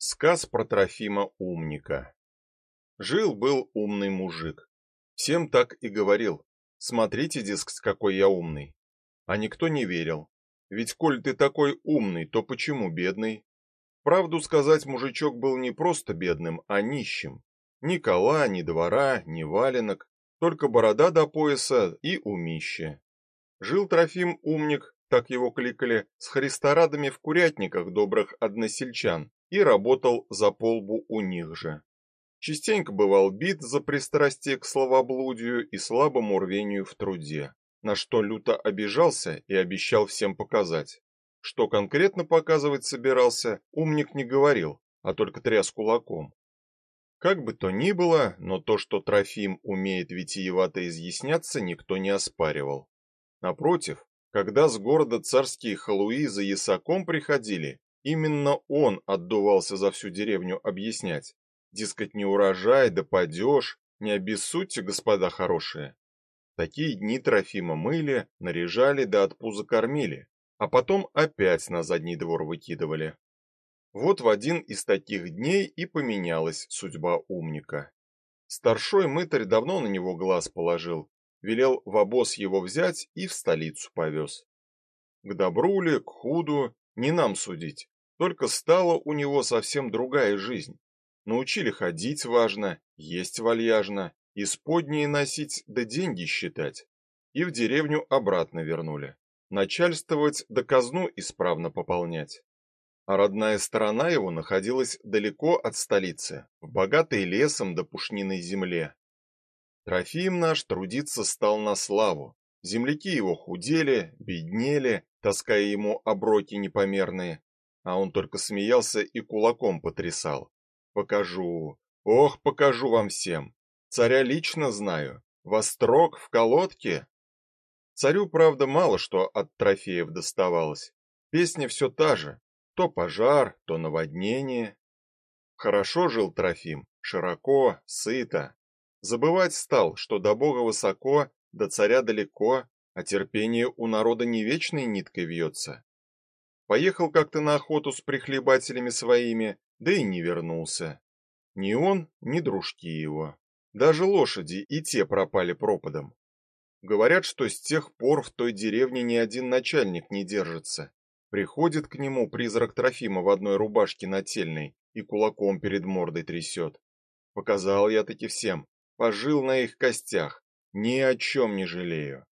Сказ про Трофима умника. Жил-был умный мужик. Всем так и говорил. Смотрите, дескать, какой я умный. А никто не верил. Ведь коль ты такой умный, то почему бедный? Правду сказать, мужичок был не просто бедным, а нищим. Ни кола, ни двора, ни валенок, только борода до пояса и умище. Жил Трофим умник, так его кликали, с христорадами в курятниках добрых односельчан, и работал за полбу у них же. Частенько бывал бит за пристрастие к словоблудию и слабому рвению в труде, на что люто обижался и обещал всем показать. Что конкретно показывать собирался, умник не говорил, а только тряс кулаком. Как бы то ни было, но то, что Трофим умеет витиевато изъясняться, никто не оспаривал. Напротив, когда с города царские халуи за ясаком приходили, Именно он отдувался за всю деревню объяснять. Дескать, не урожай, да падеж, не обессудьте, господа хорошие. Такие дни Трофима мыли, наряжали да от пуза кормили, а потом опять на задний двор выкидывали. Вот в один из таких дней и поменялась судьба умника. Старшой мытарь давно на него глаз положил, велел в обоз его взять и в столицу повез. К добру ли, к худу, не нам судить, только стала у него совсем другая жизнь. Научили ходить важно, есть вальяжно, исподние носить да деньги считать. И в деревню обратно вернули. Начальствовать да казну исправно пополнять. А родная сторона его находилась далеко от столицы, в богатой лесом да пушниной земле. Трофим наш трудиться стал на славу. Земляки его худели, беднели, таская ему оброки непомерные, а он только смеялся и кулаком потрясал. Покажу. Ох, покажу вам всем. Царя лично знаю. Вострок в колодке. Царю, правда, мало что от трофеев доставалось. Песня все та же: то пожар, то наводнение. Хорошо жил Трофим, широко, сыто. Забывать стал, что до Бога высоко, до царя далеко, а терпение у народа не вечной ниткой вьется. Поехал как-то на охоту с прихлебателями своими, да и не вернулся. Ни он, ни дружки его. Даже лошади и те пропали пропадом. Говорят, что с тех пор в той деревне ни один начальник не держится. Приходит к нему призрак Трофима в одной рубашке нательной и кулаком перед мордой трясет. Показал я таки всем, пожил на их костях, ни о чем не жалею.